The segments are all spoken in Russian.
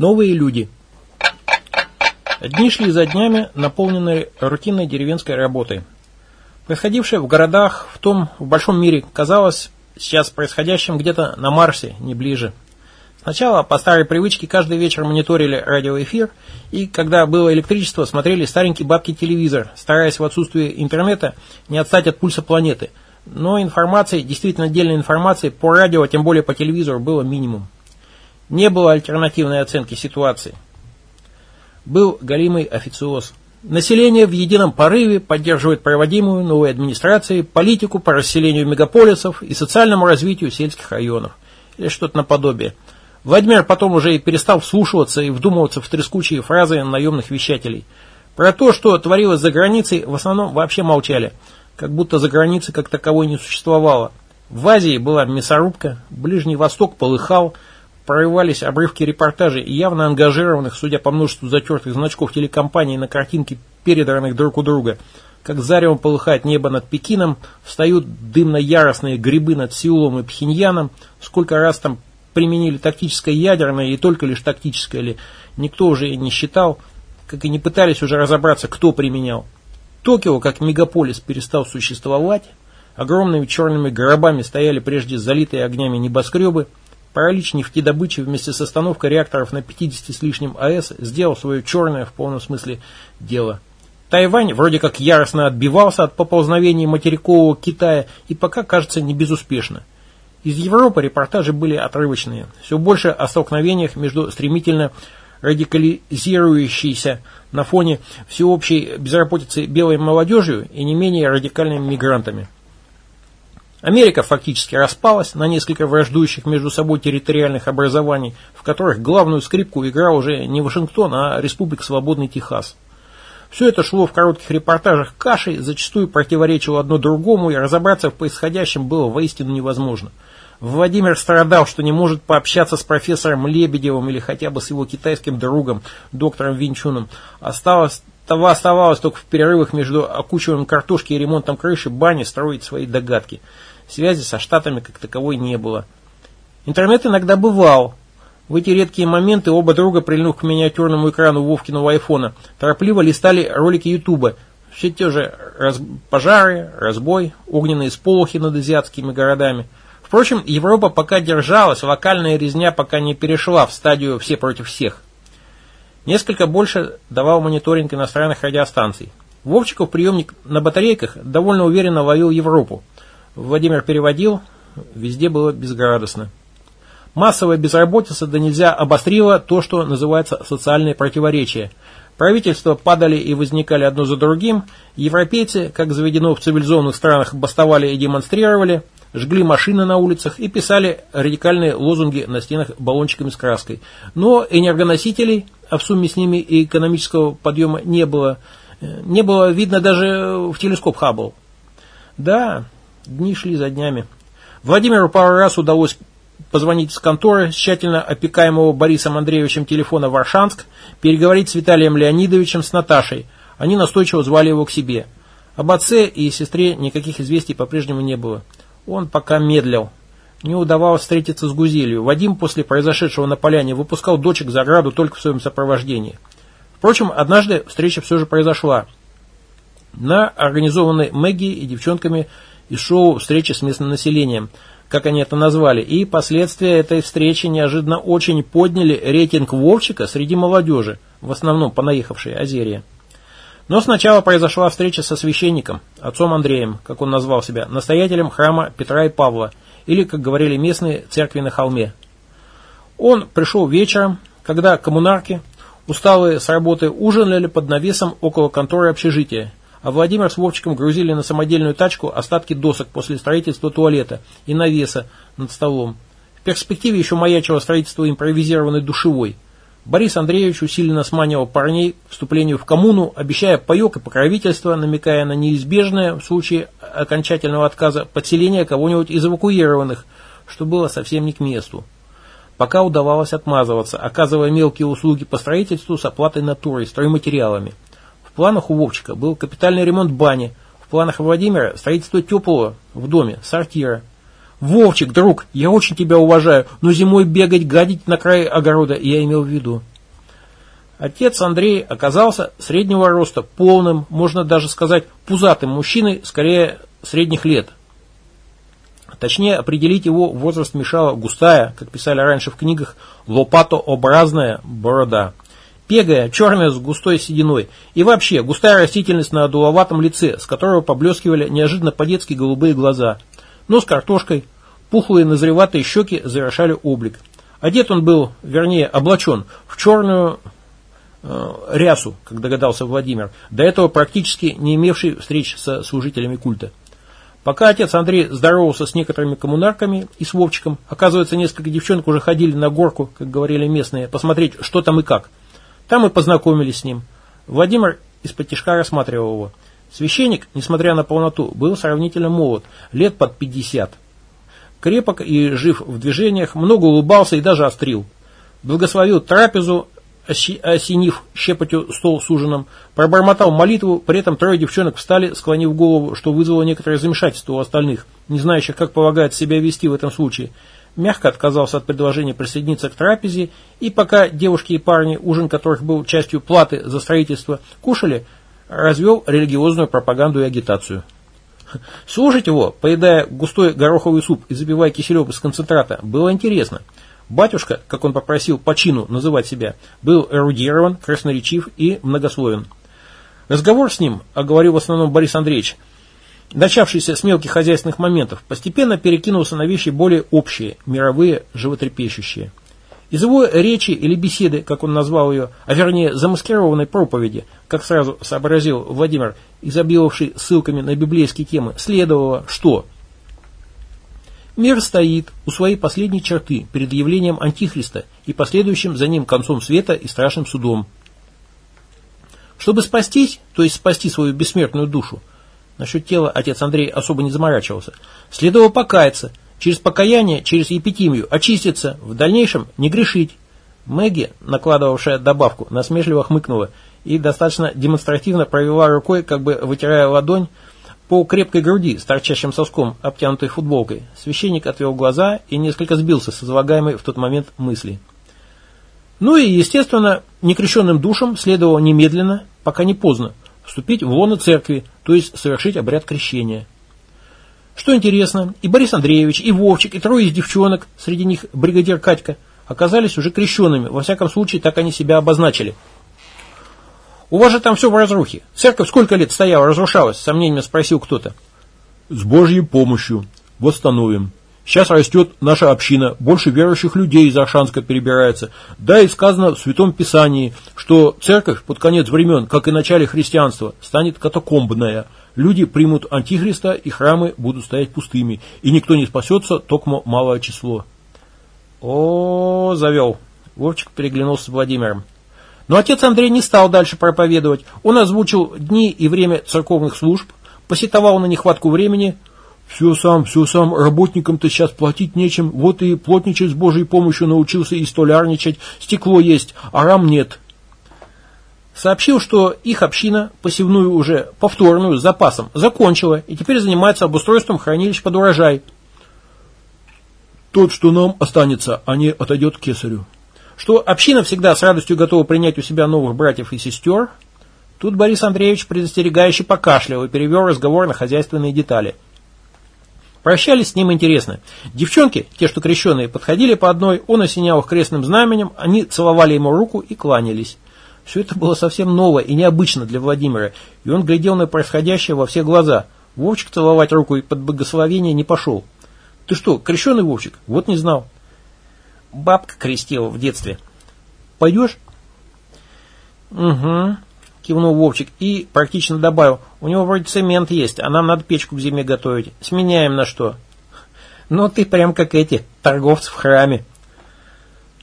Новые люди. Дни шли за днями, наполненные рутинной деревенской работой. Происходившее в городах, в том, в большом мире, казалось сейчас происходящим где-то на Марсе, не ближе. Сначала по старой привычке каждый вечер мониторили радиоэфир, и когда было электричество, смотрели старенький бабки телевизор, стараясь в отсутствие интернета не отстать от пульса планеты. Но информации, действительно отдельной информации по радио, тем более по телевизору, было минимум. Не было альтернативной оценки ситуации. Был галимый официоз. Население в едином порыве поддерживает проводимую новой администрацией политику по расселению мегаполисов и социальному развитию сельских районов. Или что-то наподобие. Владимир потом уже и перестал вслушиваться и вдумываться в трескучие фразы наемных вещателей. Про то, что творилось за границей, в основном вообще молчали, как будто за границей как таковой не существовало. В Азии была мясорубка, Ближний Восток полыхал, прорывались обрывки репортажей явно ангажированных, судя по множеству затертых значков телекомпаний на картинке, передранных друг у друга. Как заревом полыхает небо над Пекином, встают дымно-яростные грибы над Сеулом и Пхеньяном, сколько раз там применили тактическое ядерное и только лишь тактическое ли, никто уже и не считал, как и не пытались уже разобраться, кто применял. Токио, как мегаполис, перестал существовать, огромными черными гробами стояли прежде залитые огнями небоскребы, паралич нефтедобычи вместе с остановкой реакторов на 50 с лишним АЭС сделал свое черное в полном смысле дело. Тайвань вроде как яростно отбивался от поползновений материкового Китая и пока кажется не безуспешно. Из Европы репортажи были отрывочные. Все больше о столкновениях между стремительно радикализирующейся на фоне всеобщей безработицы белой молодежью и не менее радикальными мигрантами. Америка фактически распалась на несколько враждующих между собой территориальных образований, в которых главную скрипку играл уже не Вашингтон, а Республика Свободный Техас. Все это шло в коротких репортажах кашей, зачастую противоречило одно другому, и разобраться в происходящем было воистину невозможно – Владимир страдал, что не может пообщаться с профессором Лебедевым или хотя бы с его китайским другом, доктором Винчуном. Осталось, того оставалось только в перерывах между окучиванием картошки и ремонтом крыши бани строить свои догадки. Связи со Штатами как таковой не было. Интернет иногда бывал. В эти редкие моменты оба друга, прильнув к миниатюрному экрану Вовкиного айфона, торопливо листали ролики Ютуба. Все те же раз... пожары, разбой, огненные сполохи над азиатскими городами – Впрочем, Европа пока держалась, локальная резня пока не перешла в стадию «все против всех». Несколько больше давал мониторинг иностранных радиостанций. Вовчиков приемник на батарейках довольно уверенно ловил Европу. Владимир переводил, везде было безградостно. Массовая безработица да нельзя обострила то, что называется социальные противоречия. Правительства падали и возникали одно за другим, европейцы, как заведено в цивилизованных странах, бастовали и демонстрировали – жгли машины на улицах и писали радикальные лозунги на стенах баллончиками с краской. Но энергоносителей, а в сумме с ними и экономического подъема не было, э, не было видно даже в телескоп Хаббл. Да, дни шли за днями. Владимиру пару раз удалось позвонить с конторы тщательно опекаемого Борисом Андреевичем телефона в Аршанск, переговорить с Виталием Леонидовичем, с Наташей. Они настойчиво звали его к себе. Об отце и сестре никаких известий по-прежнему не было. Он пока медлил. Не удавалось встретиться с Гузелью. Вадим после произошедшего на поляне выпускал дочек за ограду только в своем сопровождении. Впрочем, однажды встреча все же произошла. На организованной Мэгги и девчонками из шоу «Встреча с местным населением», как они это назвали, и последствия этой встречи неожиданно очень подняли рейтинг Вовчика среди молодежи, в основном понаехавшей Азерии. Но сначала произошла встреча со священником, отцом Андреем, как он назвал себя, настоятелем храма Петра и Павла, или, как говорили местные, церкви на холме. Он пришел вечером, когда коммунарки, усталые с работы, ужинали под навесом около конторы общежития, а Владимир с Вовчиком грузили на самодельную тачку остатки досок после строительства туалета и навеса над столом. В перспективе еще маячило строительство импровизированной душевой – Борис Андреевич усиленно сманивал парней вступлению в коммуну, обещая паек и покровительство, намекая на неизбежное в случае окончательного отказа подселение кого-нибудь из эвакуированных, что было совсем не к месту. Пока удавалось отмазываться, оказывая мелкие услуги по строительству с оплатой натурой, стройматериалами. В планах у Вовчика был капитальный ремонт бани, в планах Владимира строительство теплого в доме, сортира. Вовчик, друг, я очень тебя уважаю, но зимой бегать, гадить на край огорода я имел в виду. Отец Андрей оказался среднего роста, полным, можно даже сказать, пузатым мужчиной, скорее средних лет. Точнее, определить его возраст мешала густая, как писали раньше в книгах, лопатообразная борода. Пегая, черная с густой сединой. И вообще, густая растительность на дуловатом лице, с которого поблескивали неожиданно по-детски голубые глаза. Нос картошкой, пухлые назреватые щеки завершали облик. Одет он был, вернее, облачен в черную э, рясу, как догадался Владимир, до этого практически не имевший встреч со служителями культа. Пока отец Андрей здоровался с некоторыми коммунарками и с Вовчиком, оказывается, несколько девчонок уже ходили на горку, как говорили местные, посмотреть, что там и как. Там и познакомились с ним. Владимир из-под тяжка рассматривал его. Священник, несмотря на полноту, был сравнительно молод, лет под 50. Крепок и жив в движениях, много улыбался и даже острил. Благословил трапезу, осенив щепотью стол с ужином, пробормотал молитву, при этом трое девчонок встали, склонив голову, что вызвало некоторое замешательство у остальных, не знающих, как полагает себя вести в этом случае. Мягко отказался от предложения присоединиться к трапезе, и пока девушки и парни, ужин которых был частью платы за строительство, кушали, развел религиозную пропаганду и агитацию. Слушать его, поедая густой гороховый суп и запивая киселек из концентрата, было интересно – Батюшка, как он попросил по чину называть себя, был эрудирован, красноречив и многословен. Разговор с ним, а говорил в основном Борис Андреевич, начавшийся с мелких хозяйственных моментов, постепенно перекинулся на вещи более общие, мировые, животрепещущие. Из его речи или беседы, как он назвал ее, а вернее замаскированной проповеди, как сразу сообразил Владимир, изобиловавший ссылками на библейские темы, следовало, что – Мир стоит у своей последней черты перед явлением Антихриста и последующим за ним концом света и страшным судом. Чтобы спастись, то есть спасти свою бессмертную душу, насчет тела отец Андрей особо не заморачивался, следовало покаяться, через покаяние, через епитимию, очиститься, в дальнейшем не грешить. Мэгги, накладывавшая добавку, насмешливо хмыкнула и достаточно демонстративно провела рукой, как бы вытирая ладонь, по крепкой груди с торчащим соском, обтянутой футболкой, священник отвел глаза и несколько сбился с излагаемой в тот момент мысли. Ну и, естественно, некрещенным душам следовало немедленно, пока не поздно, вступить в лоно церкви, то есть совершить обряд крещения. Что интересно, и Борис Андреевич, и Вовчик, и трое из девчонок, среди них бригадир Катька, оказались уже крещенными, во всяком случае так они себя обозначили – у вас же там все в разрухе. Церковь сколько лет стояла, разрушалась? Сомнением спросил кто-то. С Божьей помощью. Восстановим. Сейчас растет наша община, больше верующих людей из Аршанска перебирается. Да и сказано в Святом Писании, что церковь под конец времен, как и начале христианства, станет катакомбная. Люди примут антихриста, и храмы будут стоять пустыми, и никто не спасется, только малое число. О, завел. Вовчик переглянулся с Владимиром. Но отец Андрей не стал дальше проповедовать. Он озвучил дни и время церковных служб, посетовал на нехватку времени. «Все сам, все сам, работникам-то сейчас платить нечем, вот и плотничать с Божьей помощью научился и столярничать, стекло есть, а рам нет». Сообщил, что их община, посевную уже повторную, с запасом, закончила и теперь занимается обустройством хранилищ под урожай. «Тот, что нам останется, а не отойдет к кесарю» что община всегда с радостью готова принять у себя новых братьев и сестер, тут Борис Андреевич предостерегающе покашлял и перевел разговор на хозяйственные детали. Прощались с ним интересно. Девчонки, те, что крещеные, подходили по одной, он осенял их крестным знаменем, они целовали ему руку и кланялись. Все это было совсем ново и необычно для Владимира, и он глядел на происходящее во все глаза. Вовчик целовать руку и под благословение не пошел. Ты что, крещеный Вовчик? Вот не знал. Бабка крестила в детстве. Пойдешь? Угу, кивнул Вовчик и практично добавил. У него вроде цемент есть, а нам надо печку к зиме готовить. Сменяем на что? Ну ты прям как эти, торговцы в храме.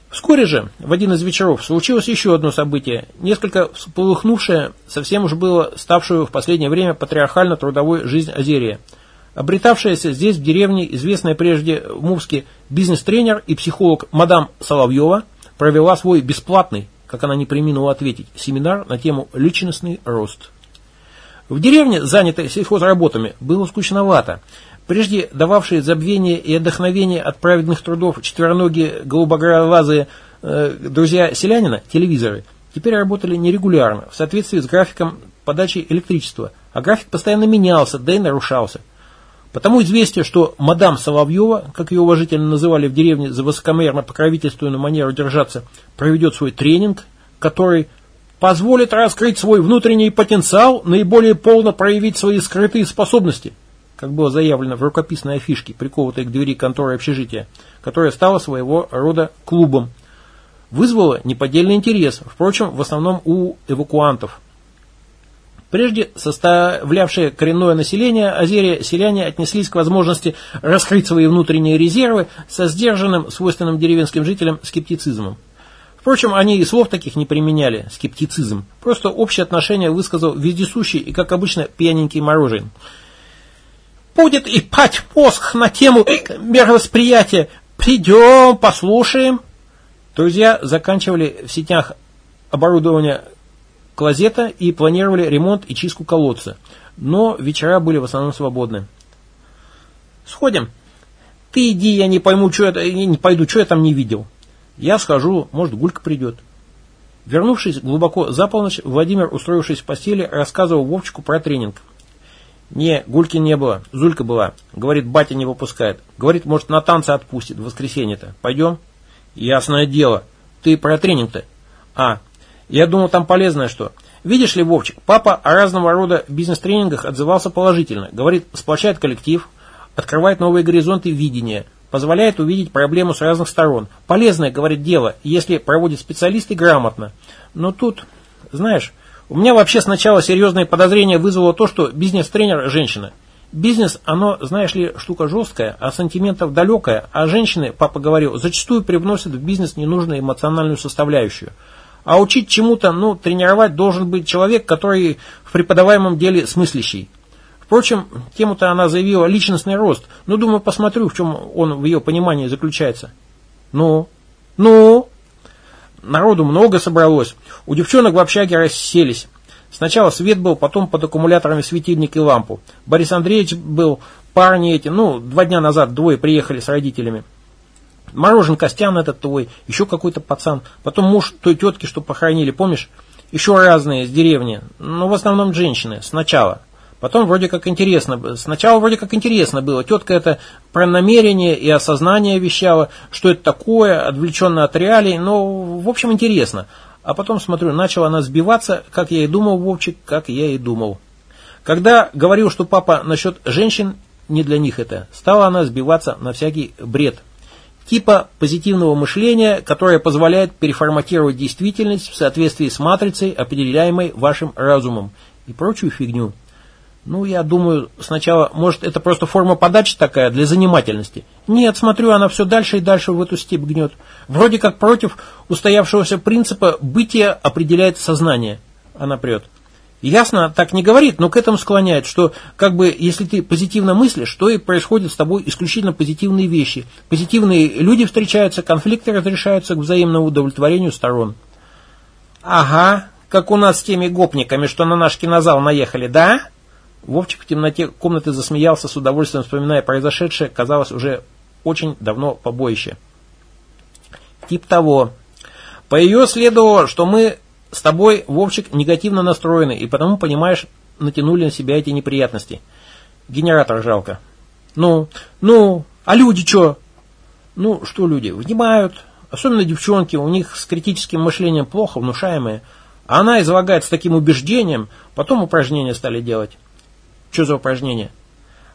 Вскоре же, в один из вечеров, случилось еще одно событие, несколько полыхнувшее, совсем уж было ставшую в последнее время патриархально-трудовой жизнь Азерия – Обретавшаяся здесь, в деревне, известная прежде в Мувске бизнес-тренер и психолог мадам Соловьева провела свой бесплатный, как она не приминула ответить, семинар на тему «Личностный рост». В деревне, занятой сельхозработами, было скучновато. Прежде дававшие забвение и отдохновение от праведных трудов четвероногие голубоглазые э, друзья селянина, телевизоры, теперь работали нерегулярно, в соответствии с графиком подачи электричества, а график постоянно менялся, да и нарушался. Потому известие, что мадам Соловьева, как ее уважительно называли в деревне за высокомерно покровительственную манеру держаться, проведет свой тренинг, который позволит раскрыть свой внутренний потенциал, наиболее полно проявить свои скрытые способности, как было заявлено в рукописной афишке, прикованной к двери конторы общежития, которая стала своего рода клубом, вызвало неподдельный интерес, впрочем, в основном у эвакуантов. Прежде составлявшие коренное население Азерия селяне отнеслись к возможности раскрыть свои внутренние резервы со сдержанным, свойственным деревенским жителям скептицизмом. Впрочем, они и слов таких не применяли, скептицизм. Просто общее отношение высказал вездесущий и, как обычно, пьяненький Морожин. «Будет и пать мозг на тему мировосприятия. Придем, послушаем». Друзья заканчивали в сетях оборудования клозета и планировали ремонт и чистку колодца. Но вечера были в основном свободны. «Сходим?» «Ты иди, я не пойму, что это, не пойду, что я там не видел». Я схожу, может, Гулька придет. Вернувшись глубоко за полночь, Владимир, устроившись в постели, рассказывал Вовчику про тренинг. «Не, Гульки не было, Зулька была. Говорит, батя не выпускает. Говорит, может, на танцы отпустит в воскресенье-то. Пойдем?» «Ясное дело. Ты про тренинг-то?» «А, я думал, там полезное что. Видишь ли, Вовчик, папа о разного рода бизнес-тренингах отзывался положительно. Говорит, сплочает коллектив, открывает новые горизонты видения» позволяет увидеть проблему с разных сторон. Полезное, говорит, дело, если проводит специалисты грамотно. Но тут, знаешь, у меня вообще сначала серьезное подозрение вызвало то, что бизнес-тренер – женщина. Бизнес, оно, знаешь ли, штука жесткая, а сантиментов далекая, а женщины, папа говорил, зачастую привносят в бизнес ненужную эмоциональную составляющую. А учить чему-то, ну, тренировать должен быть человек, который в преподаваемом деле смыслящий. Впрочем, тему-то она заявила личностный рост. Ну, думаю, посмотрю, в чем он в ее понимании заключается. Ну? Ну? Народу много собралось. У девчонок в общаге расселись. Сначала свет был, потом под аккумуляторами светильник и лампу. Борис Андреевич был, парни эти, ну, два дня назад двое приехали с родителями. Морожен Костян этот твой, еще какой-то пацан. Потом муж той тетки, что похоронили, помнишь? Еще разные из деревни. Но в основном женщины, сначала. Потом вроде как интересно, сначала вроде как интересно было. Тетка это про намерение и осознание вещала, что это такое, отвлеченно от реалий, но в общем интересно. А потом смотрю, начала она сбиваться, как я и думал, Вовчик, как я и думал. Когда говорил, что папа насчет женщин, не для них это, стала она сбиваться на всякий бред. Типа позитивного мышления, которое позволяет переформатировать действительность в соответствии с матрицей, определяемой вашим разумом, и прочую фигню. Ну, я думаю, сначала, может, это просто форма подачи такая, для занимательности. Нет, смотрю, она все дальше и дальше в эту степь гнет. Вроде как против устоявшегося принципа «бытие определяет сознание». Она прет. Ясно, так не говорит, но к этому склоняет, что как бы если ты позитивно мыслишь, то и происходят с тобой исключительно позитивные вещи. Позитивные люди встречаются, конфликты разрешаются к взаимному удовлетворению сторон. Ага, как у нас с теми гопниками, что на наш кинозал наехали, да? Вовчик в темноте комнаты засмеялся, с удовольствием вспоминая произошедшее, казалось, уже очень давно побоище. Тип того. По ее следовало, что мы с тобой, Вовчик, негативно настроены, и потому, понимаешь, натянули на себя эти неприятности. Генератор жалко. Ну, ну, а люди что? Ну, что люди? Внимают. Особенно девчонки, у них с критическим мышлением плохо, внушаемые. А она излагает с таким убеждением, потом упражнения стали делать. Что за упражнение?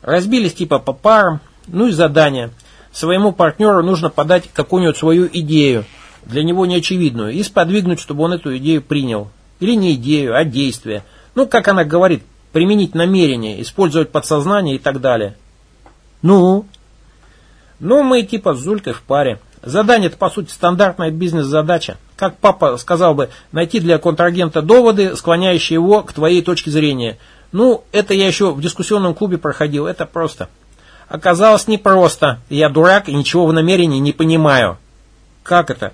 Разбились типа по парам, ну и задание. Своему партнеру нужно подать какую-нибудь свою идею, для него неочевидную, и сподвигнуть, чтобы он эту идею принял. Или не идею, а действие. Ну, как она говорит, применить намерение, использовать подсознание и так далее. Ну? Ну, мы типа с Зулькой в паре. Задание это, по сути, стандартная бизнес-задача. Как папа сказал бы, найти для контрагента доводы, склоняющие его к твоей точке зрения – ну, это я еще в дискуссионном клубе проходил, это просто. Оказалось непросто. Я дурак и ничего в намерении не понимаю. Как это?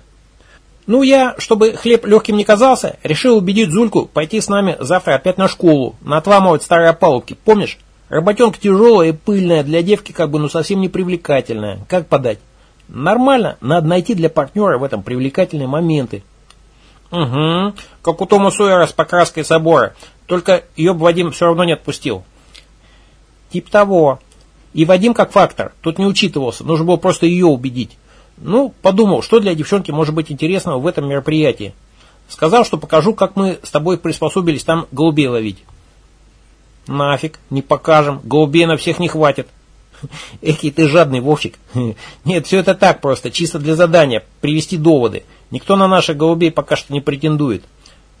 Ну, я, чтобы хлеб легким не казался, решил убедить Зульку пойти с нами завтра опять на школу, на отламывать старые опалубки, помнишь? Работенка тяжелая и пыльная, для девки как бы ну совсем не привлекательная. Как подать? Нормально, надо найти для партнера в этом привлекательные моменты. Угу, как у Тома Сойера с покраской собора. Только ее бы Вадим все равно не отпустил. Тип того. И Вадим как фактор, тут не учитывался, нужно было просто ее убедить. Ну, подумал, что для девчонки может быть интересного в этом мероприятии. Сказал, что покажу, как мы с тобой приспособились там голубей ловить. Нафиг, не покажем, голубей на всех не хватит. Экий ты жадный, Вовчик. Нет, все это так просто, чисто для задания, привести доводы. Никто на наших голубей пока что не претендует.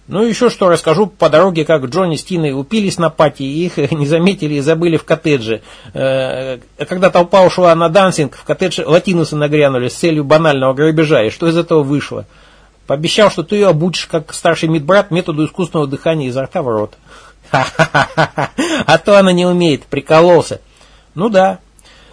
Ну еще что расскажу по дороге, как Джонни с Тиной упились на пати, и их не заметили и забыли в коттедже. Э, когда толпа ушла на дансинг, в коттедж латинусы нагрянули с целью банального грабежа, и что из этого вышло? Пообещал, что ты ее обучишь, как старший медбрат, методу искусственного дыхания изо рта в рот. А то она не умеет, прикололся. Ну да,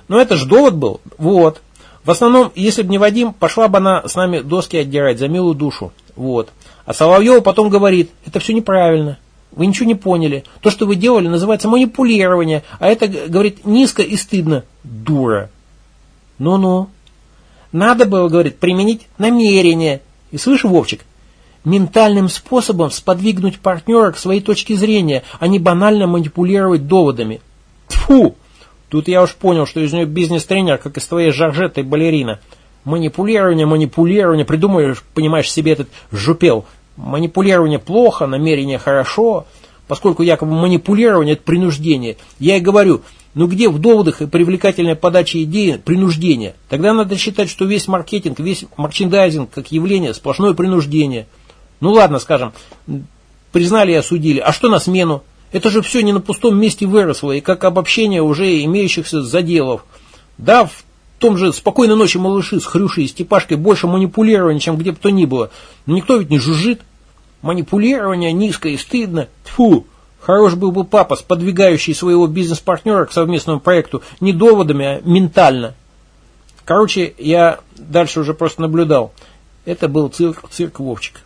но это же довод был, вот. В основном, если бы не Вадим, пошла бы она с нами доски отдирать за милую душу. Вот. А Соловьева потом говорит, это все неправильно. Вы ничего не поняли. То, что вы делали, называется манипулирование, а это, говорит, низко и стыдно. Дура. Ну-ну. Надо было, говорит, применить намерение. И слышь, Вовчик, ментальным способом сподвигнуть партнера к своей точке зрения, а не банально манипулировать доводами. Тфу! Тут я уж понял, что из нее бизнес-тренер, как из твоей Жоржетты балерина. Манипулирование, манипулирование, придумаешь, понимаешь, себе этот жупел. Манипулирование плохо, намерение хорошо, поскольку якобы манипулирование это принуждение. Я и говорю, ну где в доводах и привлекательной подаче идеи принуждение? Тогда надо считать, что весь маркетинг, весь мерчендайзинг как явление сплошное принуждение. Ну ладно, скажем, признали и осудили. А что на смену? Это же все не на пустом месте выросло, и как обобщение уже имеющихся заделов. Да, в том же «Спокойной ночи, малыши» с Хрюшей и Степашкой больше манипулирования, чем где бы то ни было. Но никто ведь не жужжит. Манипулирование низко и стыдно. Тьфу! Хорош был бы папа, сподвигающий своего бизнес-партнера к совместному проекту не доводами, а ментально. Короче, я дальше уже просто наблюдал. Это был цирк, цирк Вовчик.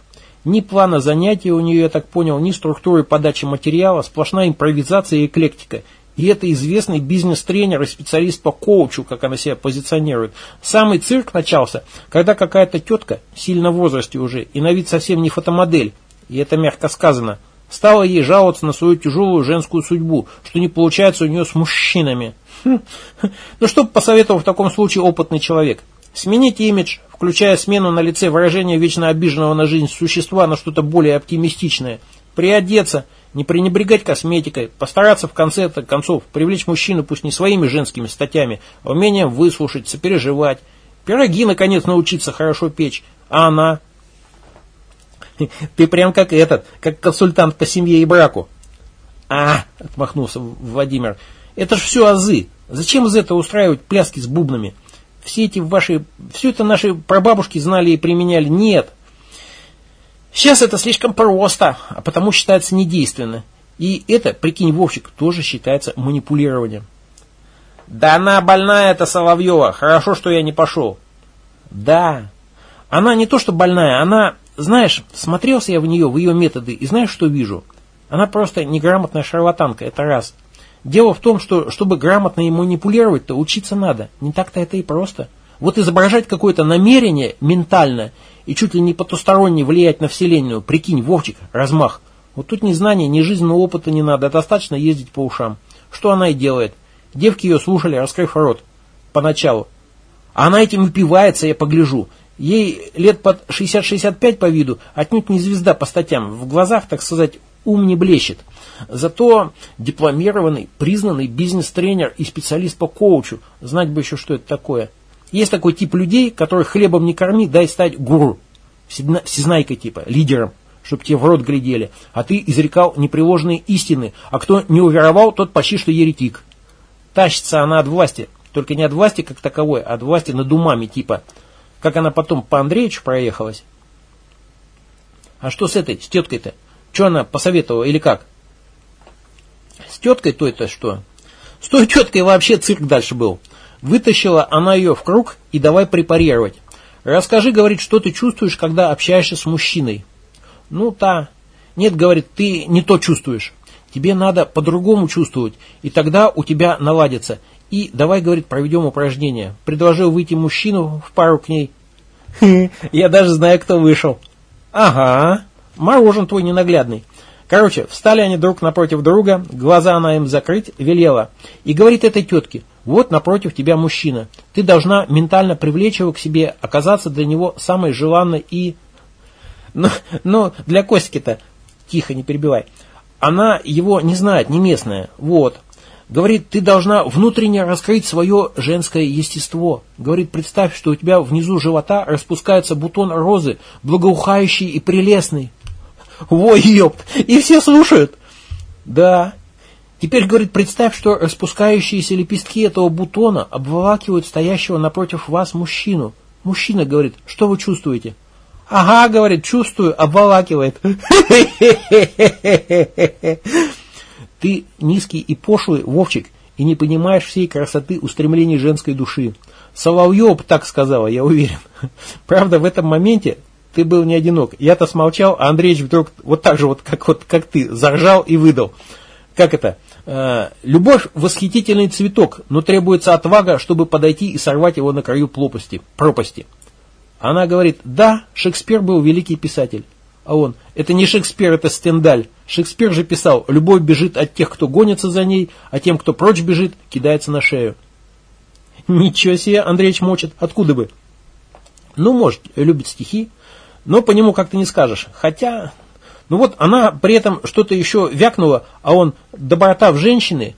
Ни плана занятий у нее, я так понял, ни структуры подачи материала, сплошная импровизация и эклектика. И это известный бизнес-тренер и специалист по коучу, как она себя позиционирует. Самый цирк начался, когда какая-то тетка, сильно в возрасте уже, и на вид совсем не фотомодель, и это мягко сказано, стала ей жаловаться на свою тяжелую женскую судьбу, что не получается у нее с мужчинами. Хм. Ну что посоветовал в таком случае опытный человек? Сменить имидж, включая смену на лице выражения вечно обиженного на жизнь существа на что-то более оптимистичное. Приодеться, не пренебрегать косметикой, постараться в конце концов привлечь мужчину пусть не своими женскими статьями, а умением выслушать, сопереживать. Пироги, наконец, научиться хорошо печь. А она? Ты прям как этот, как консультант по семье и браку. А, отмахнулся Владимир, это ж все азы. Зачем из этого устраивать пляски с бубнами? все эти ваши, все это наши прабабушки знали и применяли. Нет. Сейчас это слишком просто, а потому считается недейственно. И это, прикинь, Вовчик, тоже считается манипулированием. Да она больная, эта Соловьева. Хорошо, что я не пошел. Да. Она не то, что больная, она, знаешь, смотрелся я в нее, в ее методы, и знаешь, что вижу? Она просто неграмотная шарлатанка, это раз. Дело в том, что чтобы грамотно и манипулировать-то учиться надо. Не так-то это и просто. Вот изображать какое-то намерение ментально и чуть ли не потусторонне влиять на Вселенную, прикинь, Вовчик, размах. Вот тут ни знания, ни жизненного опыта не надо, достаточно ездить по ушам. Что она и делает. Девки ее слушали, раскрыв рот. Поначалу. А она этим выпивается, я погляжу. Ей лет под 60-65 по виду, отнюдь не звезда по статьям. В глазах, так сказать, ум не блещет. Зато дипломированный, признанный бизнес-тренер и специалист по коучу. Знать бы еще, что это такое. Есть такой тип людей, которых хлебом не корми, дай стать гуру. Всезнайкой типа, лидером, чтобы тебе в рот глядели. А ты изрекал непреложные истины. А кто не уверовал, тот почти что еретик. Тащится она от власти. Только не от власти как таковой, а от власти над умами типа. Как она потом по Андреевичу проехалась. А что с этой, с теткой-то? Что она посоветовала или как? С теткой той-то что? С той теткой вообще цирк дальше был. Вытащила она ее в круг и давай препарировать. Расскажи, говорит, что ты чувствуешь, когда общаешься с мужчиной. Ну, та. Нет, говорит, ты не то чувствуешь. Тебе надо по-другому чувствовать, и тогда у тебя наладится. И давай, говорит, проведем упражнение. Предложил выйти мужчину в пару к ней. Я даже знаю, кто вышел. Ага, морожен твой ненаглядный. Короче, встали они друг напротив друга, глаза она им закрыть, велела. И говорит этой тетке, вот напротив тебя мужчина. Ты должна ментально привлечь его к себе, оказаться для него самой желанной и... Но, но для Костики-то, тихо, не перебивай, она его не знает, не местная, вот. Говорит, ты должна внутренне раскрыть свое женское естество. Говорит, представь, что у тебя внизу живота распускается бутон розы, благоухающий и прелестный. Ой, ёпт, и все слушают. Да. Теперь, говорит, представь, что распускающиеся лепестки этого бутона обволакивают стоящего напротив вас мужчину. Мужчина говорит, что вы чувствуете? Ага, говорит, чувствую, обволакивает. Ты низкий и пошлый, Вовчик, и не понимаешь всей красоты устремлений женской души. Соловьев так сказала, я уверен. Правда, в этом моменте ты был не одинок. Я-то смолчал, а Андреевич вдруг вот так же, вот как, вот, как ты, заржал и выдал. Как это? Э, любовь – восхитительный цветок, но требуется отвага, чтобы подойти и сорвать его на краю пропасти. пропасти. Она говорит, да, Шекспир был великий писатель. А он, это не Шекспир, это Стендаль. Шекспир же писал, любовь бежит от тех, кто гонится за ней, а тем, кто прочь бежит, кидается на шею. Ничего себе, Андреевич мочит, откуда бы? Ну, может, любит стихи, но по нему как-то не скажешь. Хотя, ну вот она при этом что-то еще вякнула, а он доброта в женщины,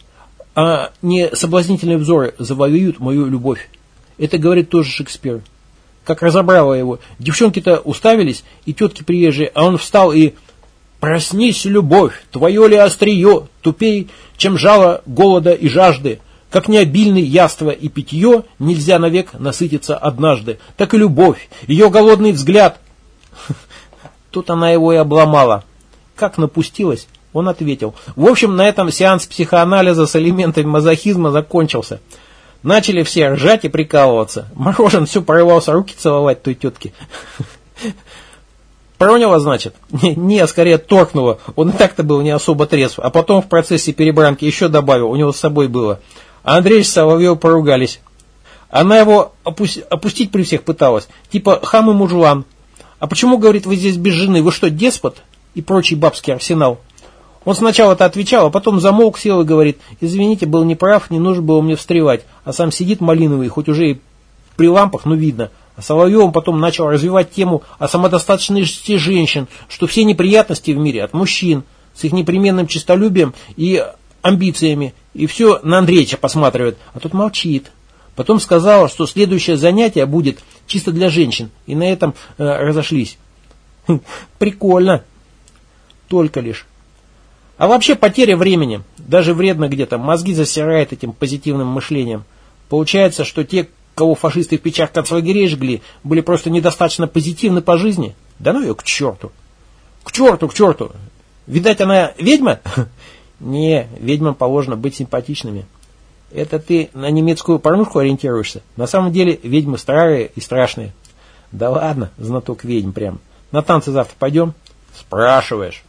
а не соблазнительные взоры завоюют мою любовь. Это говорит тоже Шекспир. Как разобрала его. Девчонки-то уставились, и тетки приезжие, а он встал и... «Проснись, любовь, твое ли острие, тупей, чем жало голода и жажды, как необильный яство и питье нельзя навек насытиться однажды, так и любовь, ее голодный взгляд, Тут она его и обломала. Как напустилась, он ответил. В общем, на этом сеанс психоанализа с элементами мазохизма закончился. Начали все ржать и прикалываться. Морожен все порывался руки целовать той тетке. Проняло, значит? Не, не, скорее торкнуло. Он и так-то был не особо трезв. А потом в процессе перебранки еще добавил, у него с собой было. А Андрей с Соловьев поругались. Она его опусти, опустить при всех пыталась. Типа хам и мужлан. А почему, говорит, вы здесь без жены? Вы что, деспот? И прочий бабский арсенал. Он сначала-то отвечал, а потом замолк, сел и говорит, извините, был неправ, не нужно было мне встревать. А сам сидит малиновый, хоть уже и при лампах, но видно. А Соловьевым потом начал развивать тему о самодостаточности женщин, что все неприятности в мире от мужчин, с их непременным честолюбием и амбициями. И все на Андреевича посматривает, а тут молчит. Потом сказала, что следующее занятие будет чисто для женщин. И на этом э, разошлись. Хм, прикольно. Только лишь. А вообще потеря времени. Даже вредно где-то. Мозги засирает этим позитивным мышлением. Получается, что те, кого фашисты в печах концлагерей жгли, были просто недостаточно позитивны по жизни. Да ну ее к черту. К черту, к черту. Видать, она ведьма? Не, ведьмам положено быть симпатичными. Это ты на немецкую порнушку ориентируешься? На самом деле ведьмы старые и страшные. Да ладно, знаток ведьм прям. На танцы завтра пойдем? Спрашиваешь.